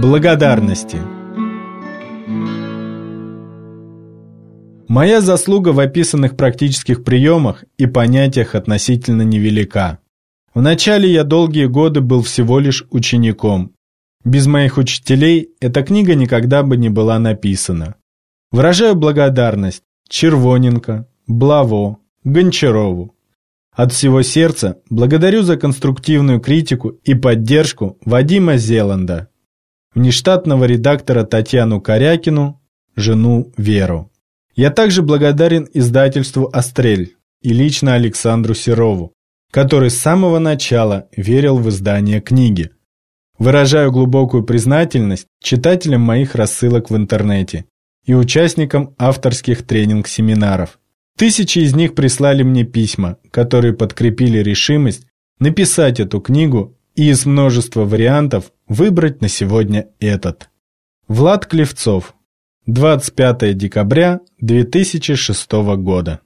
Благодарности. Моя заслуга в описанных практических приемах и понятиях относительно невелика. Вначале я долгие годы был всего лишь учеником. Без моих учителей эта книга никогда бы не была написана. Выражаю благодарность Червоненко, Блаво, Гончарову. От всего сердца благодарю за конструктивную критику и поддержку Вадима Зеланда, внештатного редактора Татьяну Корякину, жену Веру. Я также благодарен издательству «Астрель» и лично Александру Серову, который с самого начала верил в издание книги. Выражаю глубокую признательность читателям моих рассылок в интернете и участникам авторских тренинг-семинаров. Тысячи из них прислали мне письма, которые подкрепили решимость написать эту книгу и из множества вариантов выбрать на сегодня этот. Влад Клевцов. 25 декабря 2006 года.